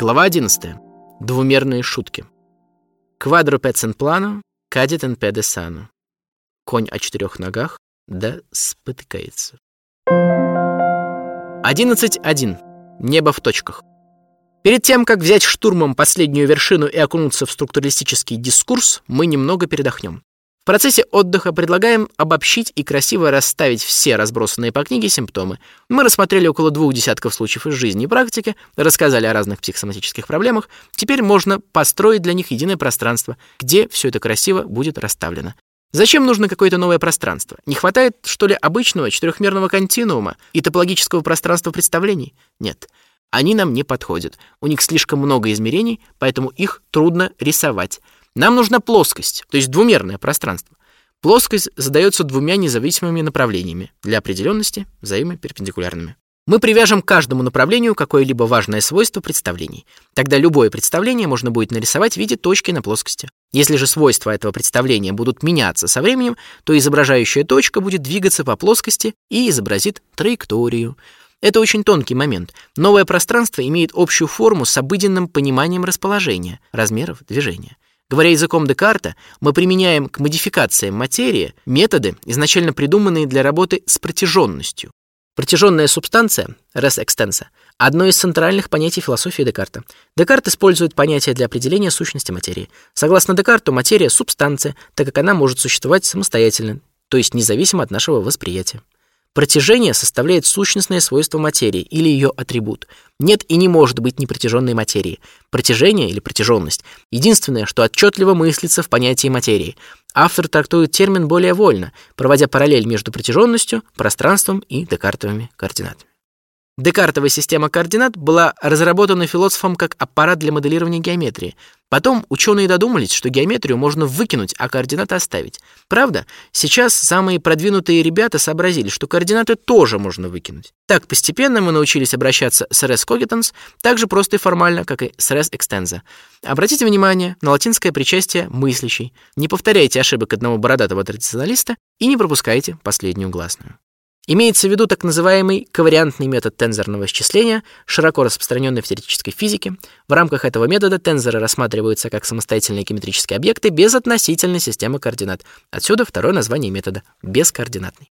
Глава 11. Двумерные шутки. Ин плану, кадет ин педе сану. Конь о четырех ногах, да спотыкается. 11.1. Небо в точках. Перед тем, как взять штурмом последнюю вершину и окунуться в структуралистический дискурс, мы немного передохнем процессе отдыха предлагаем обобщить и красиво расставить все разбросанные по книге симптомы. Мы рассмотрели около двух десятков случаев из жизни и практики, рассказали о разных психосоматических проблемах. Теперь можно построить для них единое пространство, где все это красиво будет расставлено. Зачем нужно какое-то новое пространство? Не хватает, что ли, обычного четырехмерного континуума и топологического пространства представлений? Нет. Они нам не подходят. У них слишком много измерений, поэтому их трудно рисовать. Нам нужна плоскость, то есть двумерное пространство. Плоскость задается двумя независимыми направлениями, для определенности взаимоперпендикулярными. Мы привяжем к каждому направлению какое-либо важное свойство представлений. Тогда любое представление можно будет нарисовать в виде точки на плоскости. Если же свойства этого представления будут меняться со временем, то изображающая точка будет двигаться по плоскости и изобразит траекторию. Это очень тонкий момент. Новое пространство имеет общую форму с обыденным пониманием расположения, размеров движения. Говоря языком Декарта, мы применяем к модификациям материи методы, изначально придуманные для работы с протяженностью. Протяженная субстанция, res extensa, одно из центральных понятий философии Декарта. Декарт использует понятие для определения сущности материи. Согласно Декарту, материя — субстанция, так как она может существовать самостоятельно, то есть независимо от нашего восприятия. Протяжение составляет сущностное свойство материи или ее атрибут. Нет и не может быть непротяженной материи. Протяжение или протяженность — единственное, что отчетливо мыслится в понятии материи. Автор трактует термин более вольно, проводя параллель между протяженностью, пространством и декартовыми координатами. Декартовая система координат была разработана философом как аппарат для моделирования геометрии. Потом ученые додумались, что геометрию можно выкинуть, а координаты оставить. Правда, сейчас самые продвинутые ребята сообразили, что координаты тоже можно выкинуть. Так постепенно мы научились обращаться с res cogitans так же просто и формально, как и с res extensa. Обратите внимание на латинское причастие мыслящий. Не повторяйте ошибок одного бородатого традиционалиста и не пропускайте последнюю гласную. Имеется в виду так называемый ковариантный метод тензорного исчисления, широко распространенный в теоретической физике. В рамках этого метода тензоры рассматриваются как самостоятельные геометрические объекты без относительной системы координат. Отсюда второе название метода — бескоординатный.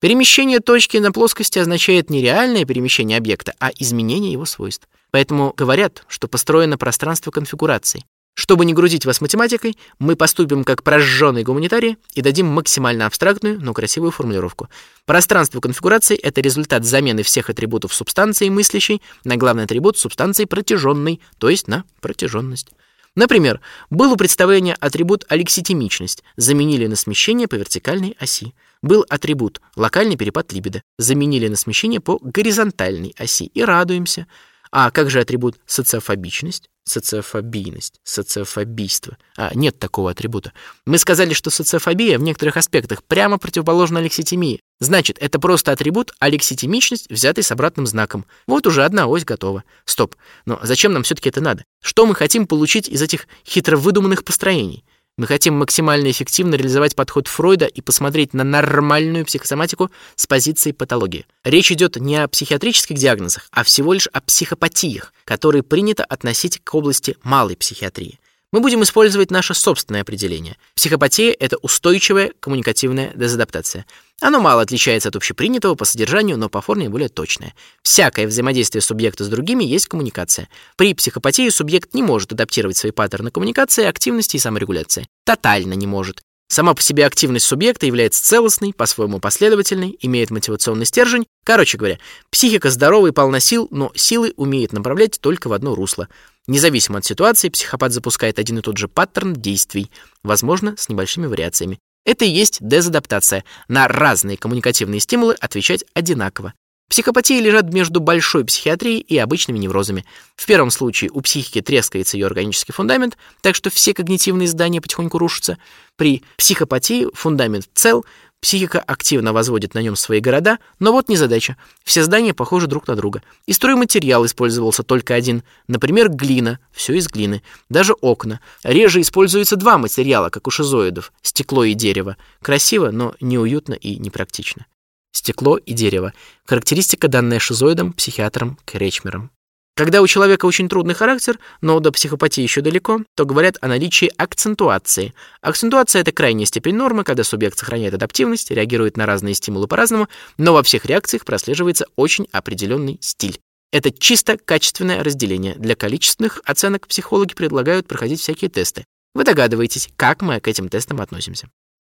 Перемещение точки на плоскости означает не реальное перемещение объекта, а изменение его свойств. Поэтому говорят, что построено пространство конфигураций. Чтобы не грузить вас математикой, мы поступим как прожженные гуманитарии и дадим максимально абстрактную, но красивую формулировку. Пространство конфигурации — это результат замены всех атрибутов субстанции мыслящей на главный атрибут субстанции протяженной, то есть на протяженность. Например, был у представления атрибут алекситимичность, заменили на смещение по вертикальной оси. Был атрибут локальный перепад либидо, заменили на смещение по горизонтальной оси и радуемся. А как же атрибут социофобичность? Социофобийность, социофобийство. А, нет такого атрибута. Мы сказали, что социофобия в некоторых аспектах прямо противоположна алекситимии. Значит, это просто атрибут алекситимичность, взятый с обратным знаком. Вот уже одна ось готова. Стоп. Но зачем нам все-таки это надо? Что мы хотим получить из этих хитро выдуманных построений? Мы хотим максимально эффективно реализовать подход Фройда и посмотреть на нормальную психосоматику с позиции патологии. Речь идет не о психиатрических диагнозах, а всего лишь о психопатиях, которые принято относить к области малой психиатрии. Мы будем использовать наше собственное определение. Психопатия — это устойчивая коммуникативная дезадаптация. Оно мало отличается от общепринятого по содержанию, но по форме более точное. Всякое взаимодействие субъекта с другими есть коммуникация. При психопатии субъект не может адаптировать свои паттерны коммуникации, активности и саморегуляции. Тотально не может. Сама по себе активность субъекта является целостной, по-своему последовательной, имеет мотивационный стержень. Короче говоря, психика здорова и полна сил, но силы умеет направлять только в одно русло. Независимо от ситуации, психопат запускает один и тот же паттерн действий, возможно, с небольшими вариациями. Это и есть дезадаптация. На разные коммуникативные стимулы отвечать одинаково. Психопатии лежат между большой психиатрией и обычными неврозами. В первом случае у психики трескается ее органический фундамент, так что все когнитивные здания потихоньку рушатся. При психопатии фундамент цел, психика активно возводит на нем свои города, но вот незадача. Все здания похожи друг на друга. И стройматериал использовался только один. Например, глина, все из глины. Даже окна. Реже используются два материала, как у шизоидов, стекло и дерево. Красиво, но неуютно и непрактично стекло и дерево. Характеристика, данная шизоидом, психиатром Кречмером. Когда у человека очень трудный характер, но до психопатии еще далеко, то говорят о наличии акцентуации. Акцентуация – это крайняя степень нормы, когда субъект сохраняет адаптивность, реагирует на разные стимулы по-разному, но во всех реакциях прослеживается очень определенный стиль. Это чисто качественное разделение. Для количественных оценок психологи предлагают проходить всякие тесты. Вы догадываетесь, как мы к этим тестам относимся.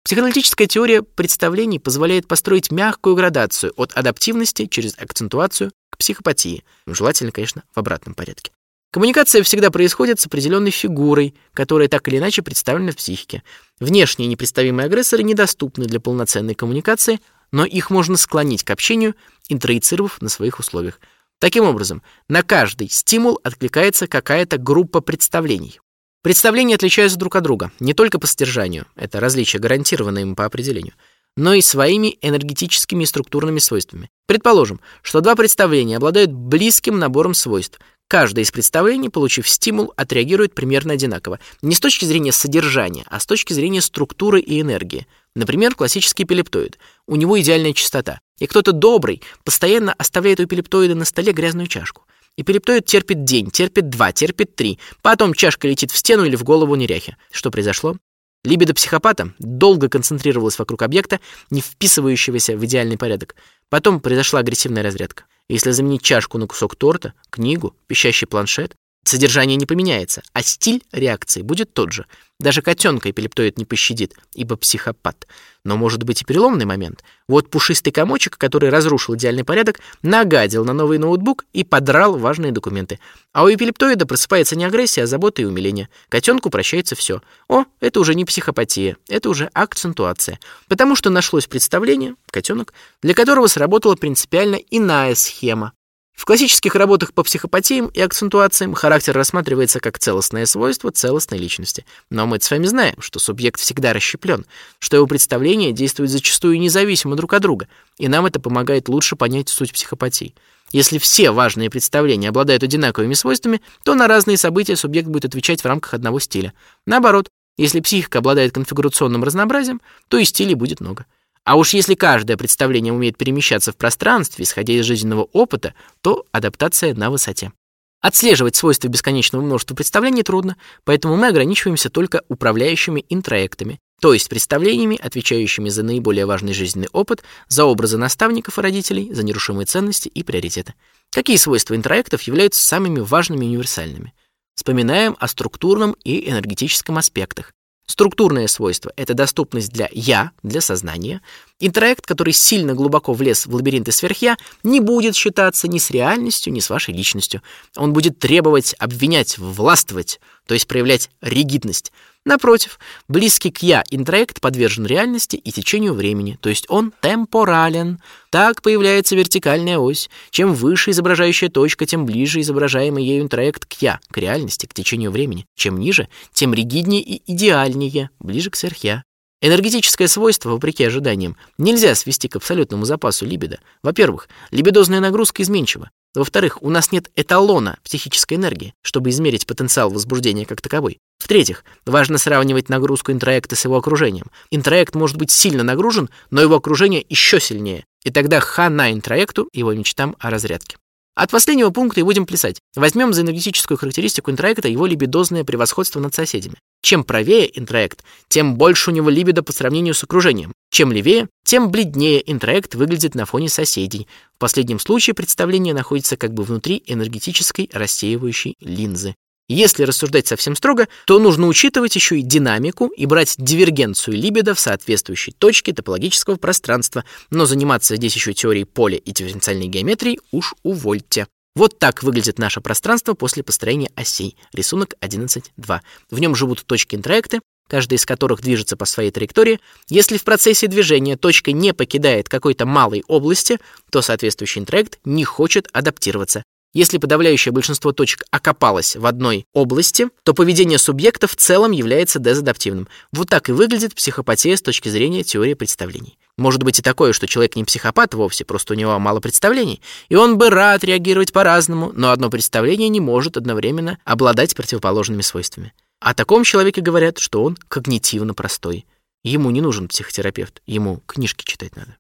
Психоаналитическая теория представлений позволяет построить мягкую градацию от адаптивности через акцентуацию к психопатии. Желательно, конечно, в обратном порядке. Коммуникация всегда происходит с определенной фигурой, которая так или иначе представлена в психике. Внешние непредставимые агрессоры недоступны для полноценной коммуникации, но их можно склонить к общению, интроицировав на своих условиях. Таким образом, на каждый стимул откликается какая-то группа представлений. Представления отличаются друг от друга не только по содержанию, это различие гарантировано им по определению, но и своими энергетическими и структурными свойствами. Предположим, что два представления обладают близким набором свойств. Каждое из представлений, получив стимул, отреагирует примерно одинаково. Не с точки зрения содержания, а с точки зрения структуры и энергии. Например, классический эпилептоид. У него идеальная частота. И кто-то добрый постоянно оставляет у эпилептоида на столе грязную чашку. Эпилептоид терпит день, терпит два, терпит три. Потом чашка летит в стену или в голову неряхи. Что произошло? Либидо психопата долго концентрировалась вокруг объекта, не вписывающегося в идеальный порядок. Потом произошла агрессивная разрядка. Если заменить чашку на кусок торта, книгу, пищащий планшет, Содержание не поменяется, а стиль реакции будет тот же. Даже котенка эпилептоид не пощадит, ибо психопат. Но может быть и переломный момент. Вот пушистый комочек, который разрушил идеальный порядок, нагадил на новый ноутбук и подрал важные документы. А у эпилептоида просыпается не агрессия, а забота и умиление. Котенку прощается все. О, это уже не психопатия, это уже акцентуация. Потому что нашлось представление, котенок, для которого сработала принципиально иная схема. В классических работах по психопатиям и акцентуациям характер рассматривается как целостное свойство целостной личности. Но мы с вами знаем, что субъект всегда расщеплен, что его представления действуют зачастую независимо друг от друга, и нам это помогает лучше понять суть психопатии. Если все важные представления обладают одинаковыми свойствами, то на разные события субъект будет отвечать в рамках одного стиля. Наоборот, если психика обладает конфигурационным разнообразием, то и стилей будет много. А уж если каждое представление умеет перемещаться в пространстве, исходя из жизненного опыта, то адаптация на высоте. Отслеживать свойства бесконечного множества представлений трудно, поэтому мы ограничиваемся только управляющими интроектами, то есть представлениями, отвечающими за наиболее важный жизненный опыт, за образы наставников и родителей, за нерушимые ценности и приоритеты. Какие свойства интроектов являются самыми важными и универсальными? Вспоминаем о структурном и энергетическом аспектах. Структурное свойство — это доступность для «я», для сознания. Интроект, который сильно глубоко влез в лабиринты сверхя, не будет считаться ни с реальностью, ни с вашей личностью. Он будет требовать, обвинять, властвовать, то есть проявлять ригидность. Напротив, близкий к «я» интроект подвержен реальности и течению времени, то есть он темпорален. Так появляется вертикальная ось. Чем выше изображающая точка, тем ближе изображаемый ею интроект к «я», к реальности, к течению времени. Чем ниже, тем ригиднее и идеальнее, ближе к сверхя. Энергетическое свойство, вопреки ожиданиям, нельзя свести к абсолютному запасу либидо. Во-первых, либидозная нагрузка изменчива. Во-вторых, у нас нет эталона психической энергии, чтобы измерить потенциал возбуждения как таковой. В-третьих, важно сравнивать нагрузку интроекта с его окружением. Интроект может быть сильно нагружен, но его окружение еще сильнее. И тогда хана интроекту его мечтам о разрядке. От последнего пункта и будем плясать. Возьмем за энергетическую характеристику интроекта его либидозное превосходство над соседями. Чем правее интроект, тем больше у него либидо по сравнению с окружением. Чем левее, тем бледнее интроект выглядит на фоне соседей. В последнем случае представление находится как бы внутри энергетической рассеивающей линзы. Если рассуждать совсем строго, то нужно учитывать еще и динамику и брать дивергенцию либидо в соответствующей точке топологического пространства, но заниматься здесь еще теорией поля и дифференциальной геометрии уж увольте. Вот так выглядит наше пространство после построения осей. Рисунок 11.2. В нем живут точки интроекты, каждая из которых движется по своей траектории. Если в процессе движения точка не покидает какой-то малой области, то соответствующий интроект не хочет адаптироваться. Если подавляющее большинство точек окопалось в одной области, то поведение субъекта в целом является дезадаптивным. Вот так и выглядит психопатия с точки зрения теории представлений. Может быть и такое, что человек не психопат вовсе, просто у него мало представлений, и он бы рад реагировать по-разному, но одно представление не может одновременно обладать противоположными свойствами. О таком человеке говорят, что он когнитивно простой. Ему не нужен психотерапевт, ему книжки читать надо.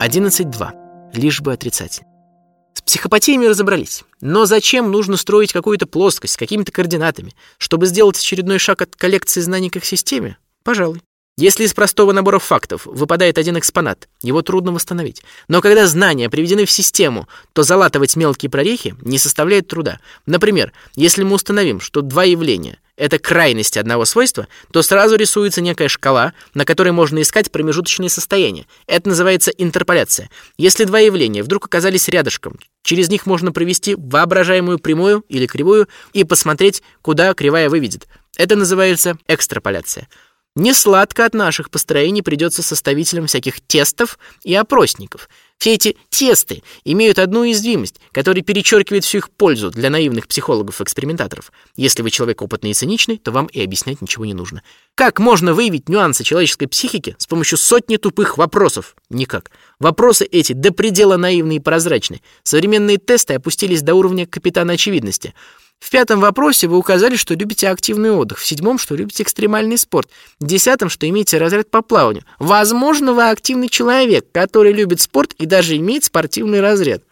11.2. Лишь бы отрицательно. психопатиями разобрались. Но зачем нужно строить какую-то плоскость с какими-то координатами, чтобы сделать очередной шаг от коллекции знаний к их системе? Пожалуй. Если из простого набора фактов выпадает один экспонат, его трудно восстановить. Но когда знания приведены в систему, то залатывать мелкие прорехи не составляет труда. Например, если мы установим, что два явления — это крайности одного свойства, то сразу рисуется некая шкала, на которой можно искать промежуточные состояния. Это называется интерполяция. Если два явления вдруг оказались рядышком, через них можно провести воображаемую прямую или кривую и посмотреть, куда кривая выведет. Это называется экстраполяция. Не сладко от наших построений придется составителям всяких тестов и опросников. Все эти тесты имеют одну уязвимость, которая перечеркивает всю их пользу для наивных психологов-экспериментаторов. Если вы человек опытный и циничный, то вам и объяснять ничего не нужно. Как можно выявить нюансы человеческой психики с помощью сотни тупых вопросов? Никак. Вопросы эти до предела наивны и прозрачны. Современные тесты опустились до уровня капитана очевидности — в пятом вопросе вы указали, что любите активный отдых. В седьмом, что любите экстремальный спорт. В десятом, что имеете разряд по плаванию. Возможно, вы активный человек, который любит спорт и даже имеет спортивный разряд.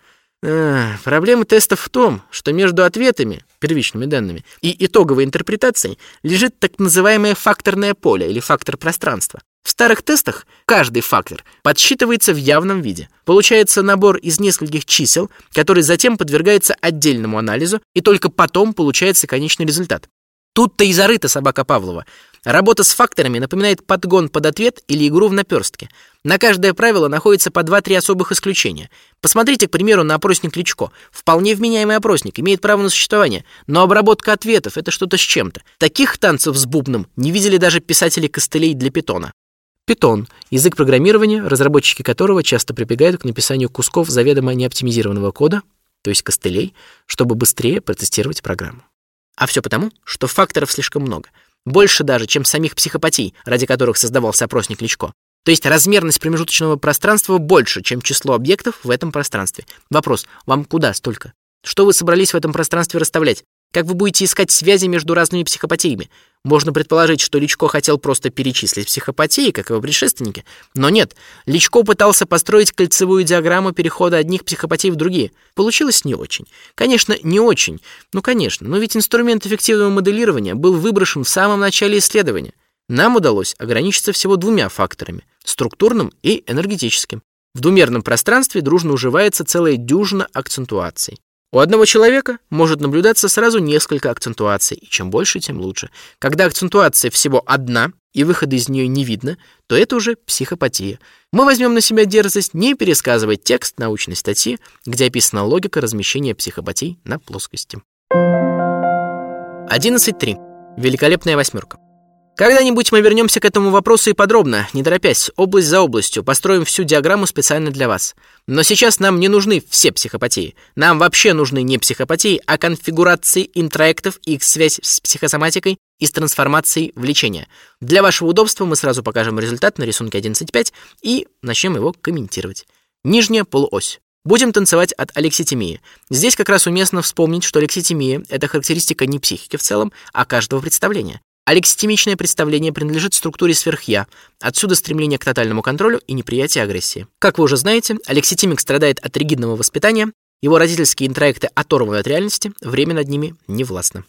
А, проблема тестов в том, что между ответами, первичными данными, и итоговой интерпретацией лежит так называемое факторное поле или фактор пространства. В старых тестах каждый фактор подсчитывается в явном виде. Получается набор из нескольких чисел, который затем подвергается отдельному анализу, и только потом получается конечный результат. Тут-то и зарыта собака Павлова. Работа с факторами напоминает подгон под ответ или игру в наперстке. На каждое правило находится по 2-3 особых исключения. Посмотрите, к примеру, на опросник Кличко. Вполне вменяемый опросник, имеет право на существование, но обработка ответов — это что-то с чем-то. Таких танцев с бубном не видели даже писатели костылей для питона. Python — язык программирования, разработчики которого часто прибегают к написанию кусков заведомо неоптимизированного кода, то есть костылей, чтобы быстрее протестировать программу. А все потому, что факторов слишком много. Больше даже, чем самих психопатий, ради которых создавался опросник Личко. То есть размерность промежуточного пространства больше, чем число объектов в этом пространстве. Вопрос, вам куда столько? Что вы собрались в этом пространстве расставлять? Как вы будете искать связи между разными психопатиями? Можно предположить, что Личко хотел просто перечислить психопатии, как его предшественники. Но нет, Личко пытался построить кольцевую диаграмму перехода одних психопатий в другие. Получилось не очень. Конечно, не очень. Ну, конечно, но ведь инструмент эффективного моделирования был выброшен в самом начале исследования. Нам удалось ограничиться всего двумя факторами – структурным и энергетическим. В двумерном пространстве дружно уживается целая дюжина акцентуаций. У одного человека может наблюдаться сразу несколько акцентуаций, и чем больше, тем лучше. Когда акцентуация всего одна, и выхода из нее не видно, то это уже психопатия. Мы возьмем на себя дерзость не пересказывать текст научной статьи, где описана логика размещения психопатий на плоскости. 11.3. Великолепная восьмерка. Когда-нибудь мы вернемся к этому вопросу и подробно, не торопясь, область за областью, построим всю диаграмму специально для вас. Но сейчас нам не нужны все психопатии. Нам вообще нужны не психопатии, а конфигурации интроектов и их связь с психосоматикой и с трансформацией в лечение. Для вашего удобства мы сразу покажем результат на рисунке 11.5 и начнем его комментировать. Нижняя полуось. Будем танцевать от алекситимии. Здесь как раз уместно вспомнить, что алекситимия — это характеристика не психики в целом, а каждого представления. Алекситимичное представление принадлежит структуре сверхя, отсюда стремление к тотальному контролю и неприятие агрессии. Как вы уже знаете, алекситимик страдает от ригидного воспитания, его родительские интроекты оторваны от реальности, время над ними не властно.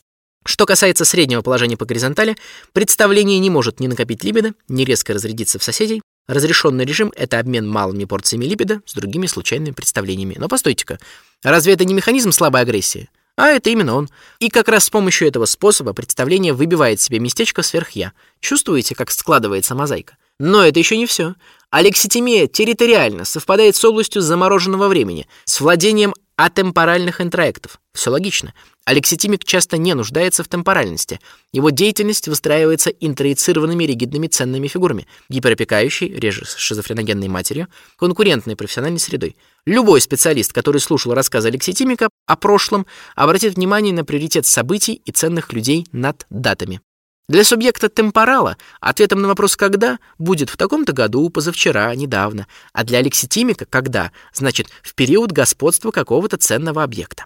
Что касается среднего положения по горизонтали, представление не может ни накопить либидо, ни резко разрядиться в соседей. Разрешенный режим — это обмен малыми порциями либидо с другими случайными представлениями. Но постойте-ка, разве это не механизм слабой агрессии? А это именно он. И как раз с помощью этого способа представление выбивает себе местечко сверх-я. Чувствуете, как складывается мозаика? Но это еще не все. Алекситимия территориально совпадает с областью замороженного времени, с владением атемпоральных интроектов. Все логично. Алекситимик часто не нуждается в темпоральности. Его деятельность выстраивается интроицированными ригидными ценными фигурами, гиперопекающей, реже с шизофреногенной матерью, конкурентной профессиональной средой. Любой специалист, который слушал рассказы алекситимика о прошлом, обратит внимание на приоритет событий и ценных людей над датами. Для субъекта темпорала ответом на вопрос «когда» будет в таком-то году, позавчера, недавно, а для алекситимика «когда» значит в период господства какого-то ценного объекта.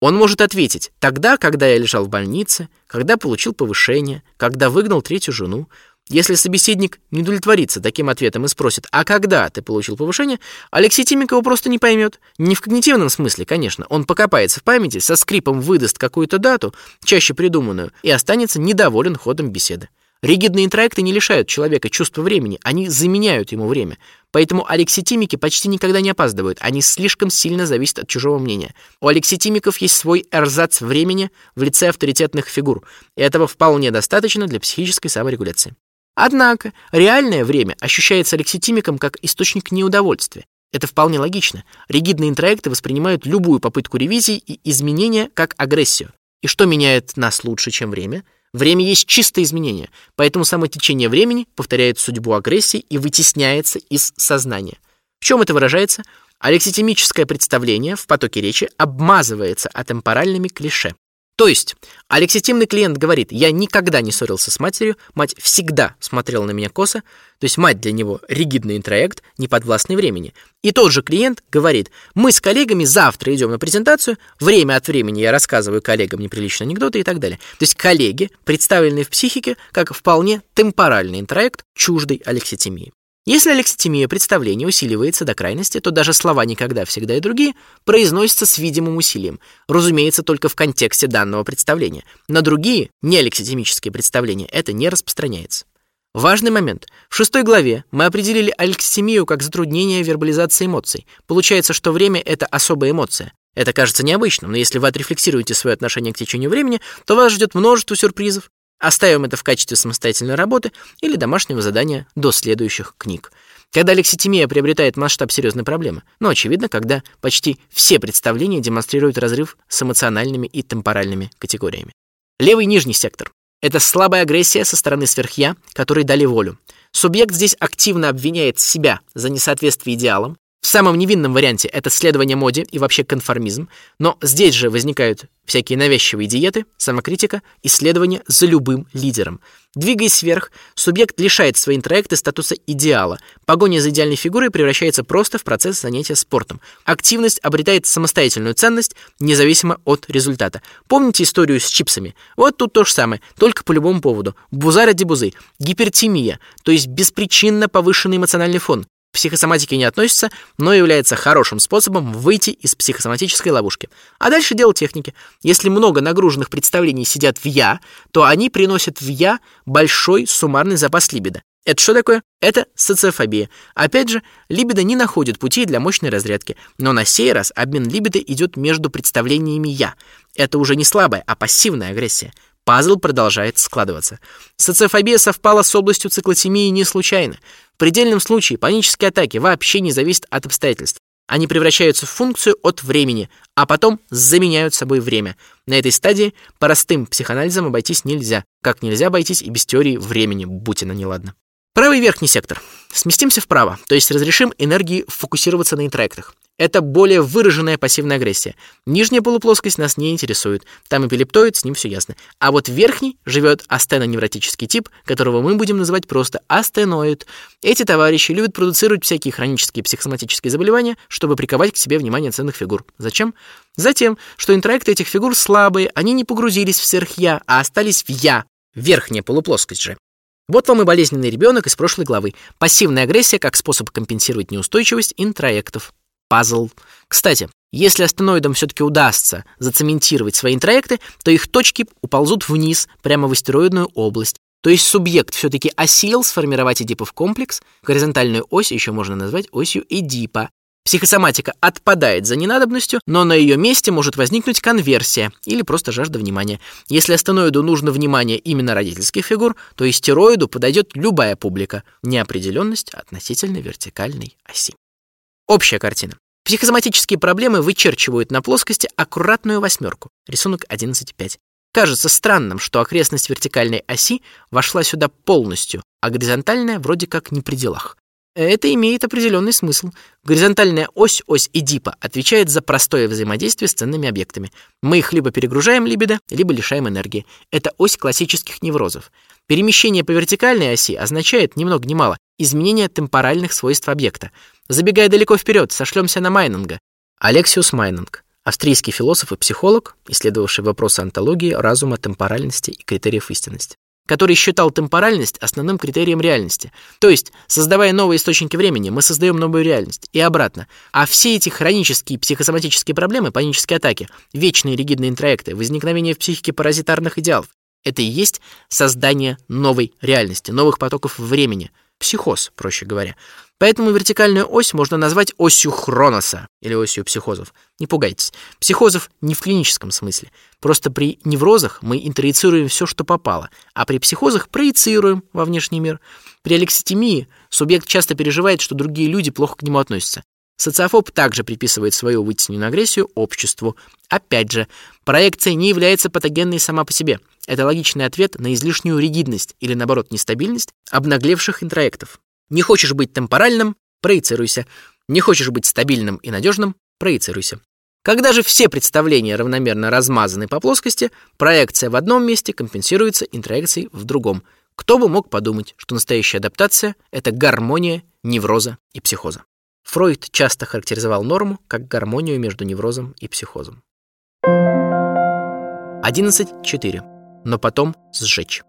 Он может ответить «тогда, когда я лежал в больнице», «когда получил повышение», «когда выгнал третью жену», Если собеседник не удовлетворится таким ответом и спросит, а когда ты получил повышение, Алексей Тимик его просто не поймет. Не в когнитивном смысле, конечно. Он покопается в памяти, со скрипом выдаст какую-то дату, чаще придуманную, и останется недоволен ходом беседы. Ригидные интроекты не лишают человека чувства времени, они заменяют ему время. Поэтому алекситимики почти никогда не опаздывают, они слишком сильно зависят от чужого мнения. У алекситимиков есть свой эрзац времени в лице авторитетных фигур, и этого вполне достаточно для психической саморегуляции. Однако реальное время ощущается алекситимиком как источник неудовольствия. Это вполне логично. Ригидные интроекты воспринимают любую попытку ревизии и изменения как агрессию. И что меняет нас лучше, чем время? Время есть чистое изменение, поэтому само течение времени повторяет судьбу агрессии и вытесняется из сознания. В чем это выражается? Алекситимическое представление в потоке речи обмазывается атемпоральными клише. То есть, алекситимный клиент говорит, я никогда не ссорился с матерью, мать всегда смотрела на меня косо, то есть мать для него ригидный интроект, не подвластный времени. И тот же клиент говорит, мы с коллегами завтра идем на презентацию, время от времени я рассказываю коллегам неприличные анекдоты и так далее. То есть коллеги представлены в психике как вполне темпоральный интроект, чуждый алекситимии. Если алекситимия представления усиливается до крайности, то даже слова «никогда», «всегда» и другие произносятся с видимым усилием, разумеется, только в контексте данного представления. На другие, не алекситимические представления, это не распространяется. Важный момент. В шестой главе мы определили алекситимию как затруднение вербализации эмоций. Получается, что время — это особая эмоция. Это кажется необычным, но если вы отрефлексируете свое отношение к течению времени, то вас ждет множество сюрпризов. Оставим это в качестве самостоятельной работы или домашнего задания до следующих книг. Когда лекситимия приобретает масштаб серьезной проблемы, но, очевидно, когда почти все представления демонстрируют разрыв с эмоциональными и темпоральными категориями. Левый нижний сектор — это слабая агрессия со стороны сверхя, которой дали волю. Субъект здесь активно обвиняет себя за несоответствие идеалам, в самом невинном варианте это следование моде и вообще конформизм, но здесь же возникают всякие навязчивые диеты, самокритика и следование за любым лидером. Двигаясь вверх, субъект лишает свои интроекты статуса идеала. Погоня за идеальной фигурой превращается просто в процесс занятия спортом. Активность обретает самостоятельную ценность, независимо от результата. Помните историю с чипсами? Вот тут то же самое, только по любому поводу. Буза ради бузы. Гипертимия, то есть беспричинно повышенный эмоциональный фон психосоматике не относится, но является хорошим способом выйти из психосоматической ловушки. А дальше дело техники. Если много нагруженных представлений сидят в «я», то они приносят в «я» большой суммарный запас либидо. Это что такое? Это социофобия. Опять же, либидо не находит путей для мощной разрядки, но на сей раз обмен либидо идет между представлениями «я». Это уже не слабая, а пассивная агрессия. Пазл продолжает складываться. Социофобия совпала с областью циклотемии не случайно. В предельном случае панические атаки вообще не зависят от обстоятельств. Они превращаются в функцию от времени, а потом заменяют собой время. На этой стадии простым психоанализом обойтись нельзя, как нельзя обойтись и без теории времени, будь она неладна. Правый верхний сектор. Сместимся вправо, то есть разрешим энергии фокусироваться на интроектах. Это более выраженная пассивная агрессия. Нижняя полуплоскость нас не интересует. Там эпилептоид, с ним все ясно. А вот верхний живет астеноневротический тип, которого мы будем называть просто астеноид. Эти товарищи любят продуцировать всякие хронические психосоматические заболевания, чтобы приковать к себе внимание ценных фигур. Зачем? Затем, что интроекты этих фигур слабые, они не погрузились в сверх-я, а остались в я, верхняя полуплоскость же. Вот вам и болезненный ребенок из прошлой главы. Пассивная агрессия как способ компенсировать неустойчивость интроектов пазл. Кстати, если астеноидам все-таки удастся зацементировать свои интроекты, то их точки уползут вниз, прямо в астероидную область. То есть субъект все-таки осилил сформировать Эдипов комплекс, горизонтальную ось еще можно назвать осью Эдипа. Психосоматика отпадает за ненадобностью, но на ее месте может возникнуть конверсия или просто жажда внимания. Если астеноиду нужно внимание именно родительских фигур, то истероиду подойдет любая публика. Неопределенность относительно вертикальной оси. Общая картина. Психосоматические проблемы вычерчивают на плоскости аккуратную восьмерку. Рисунок 11.5. Кажется странным, что окрестность вертикальной оси вошла сюда полностью, а горизонтальная вроде как не при делах. Это имеет определенный смысл. Горизонтальная ось, ось Эдипа, отвечает за простое взаимодействие с ценными объектами. Мы их либо перегружаем либидо, либо лишаем энергии. Это ось классических неврозов. Перемещение по вертикальной оси означает, ни много ни мало, изменение темпоральных свойств объекта. Забегая далеко вперед, сошлемся на Майнинга. Алексиус Майнинг, австрийский философ и психолог, исследовавший вопросы антологии, разума, темпоральности и критериев истинности. который считал темпоральность основным критерием реальности. То есть, создавая новые источники времени, мы создаем новую реальность. И обратно. А все эти хронические психосоматические проблемы, панические атаки, вечные ригидные интроекты, возникновение в психике паразитарных идеалов, это и есть создание новой реальности, новых потоков времени. Психоз, проще говоря. Поэтому вертикальную ось можно назвать осью Хроноса или осью психозов. Не пугайтесь. Психозов не в клиническом смысле. Просто при неврозах мы интроицируем все, что попало, а при психозах проецируем во внешний мир. При алекситимии субъект часто переживает, что другие люди плохо к нему относятся. Социофоб также приписывает свою вытесненную агрессию обществу. Опять же, проекция не является патогенной сама по себе. Это логичный ответ на излишнюю ригидность или, наоборот, нестабильность обнаглевших интроектов. Не хочешь быть темпоральным – проецируйся. Не хочешь быть стабильным и надежным – проецируйся. Когда же все представления равномерно размазаны по плоскости, проекция в одном месте компенсируется интроекцией в другом. Кто бы мог подумать, что настоящая адаптация – это гармония невроза и психоза. Фройд часто характеризовал норму как гармонию между неврозом и психозом. 11.4. Но потом сжечь.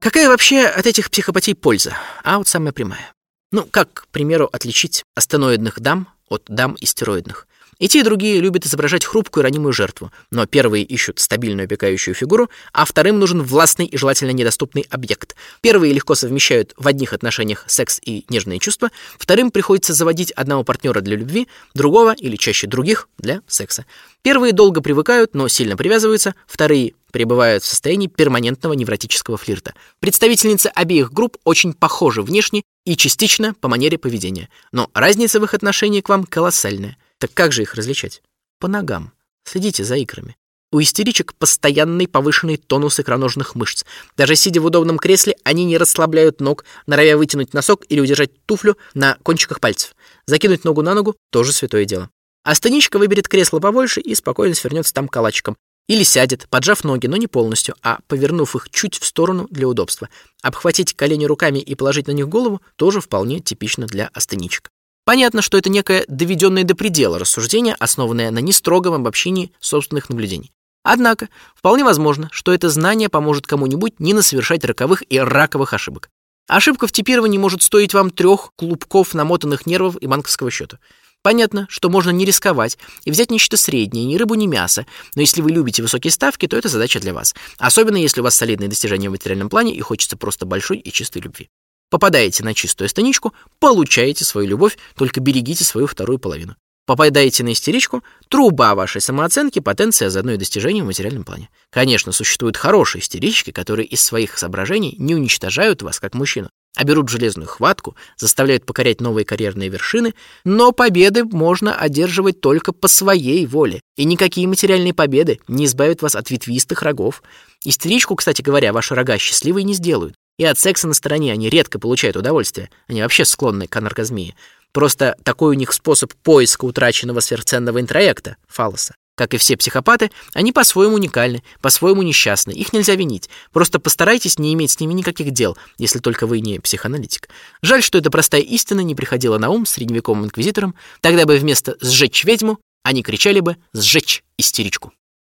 Какая вообще от этих психопатий польза? А вот самая прямая. Ну, как, к примеру, отличить астеноидных дам от дам истероидных? И те, и другие любят изображать хрупкую ранимую жертву, но первые ищут стабильную опекающую фигуру, а вторым нужен властный и желательно недоступный объект. Первые легко совмещают в одних отношениях секс и нежные чувства, вторым приходится заводить одного партнера для любви, другого или чаще других для секса. Первые долго привыкают, но сильно привязываются, вторые пребывают в состоянии перманентного невротического флирта. Представительницы обеих групп очень похожи внешне и частично по манере поведения, но разница в их отношении к вам колоссальная. Так как же их различать? По ногам. Следите за икрами. У истеричек постоянный повышенный тонус икроножных мышц. Даже сидя в удобном кресле, они не расслабляют ног, норовя вытянуть носок или удержать туфлю на кончиках пальцев. Закинуть ногу на ногу – тоже святое дело. Астеничка выберет кресло побольше и спокойно свернется там калачиком. Или сядет, поджав ноги, но не полностью, а повернув их чуть в сторону для удобства. Обхватить колени руками и положить на них голову тоже вполне типично для астеничек. Понятно, что это некое доведенное до предела рассуждение, основанное на нестрогом обобщении собственных наблюдений. Однако, вполне возможно, что это знание поможет кому-нибудь не насовершать роковых и раковых ошибок. Ошибка в типировании может стоить вам трех клубков намотанных нервов и банковского счета. Понятно, что можно не рисковать и взять нечто среднее, ни рыбу, ни мясо, но если вы любите высокие ставки, то это задача для вас. Особенно если у вас солидные достижения в материальном плане и хочется просто большой и чистой любви. Попадаете на чистую станичку, получаете свою любовь, только берегите свою вторую половину. Попадаете на истеричку, труба вашей самооценки, потенция заодно и достижения в материальном плане. Конечно, существуют хорошие истерички, которые из своих соображений не уничтожают вас как мужчину, а берут железную хватку, заставляют покорять новые карьерные вершины, но победы можно одерживать только по своей воле, и никакие материальные победы не избавят вас от ветвистых рогов. Истеричку, кстати говоря, ваши рога счастливой не сделают. И от секса на стороне они редко получают удовольствие. Они вообще склонны к анаргазмии. Просто такой у них способ поиска утраченного сверхценного интроекта, фалоса. Как и все психопаты, они по-своему уникальны, по-своему несчастны. Их нельзя винить. Просто постарайтесь не иметь с ними никаких дел, если только вы не психоаналитик. Жаль, что эта простая истина не приходила на ум средневековым инквизиторам. Тогда бы вместо «сжечь ведьму» они кричали бы «сжечь истеричку».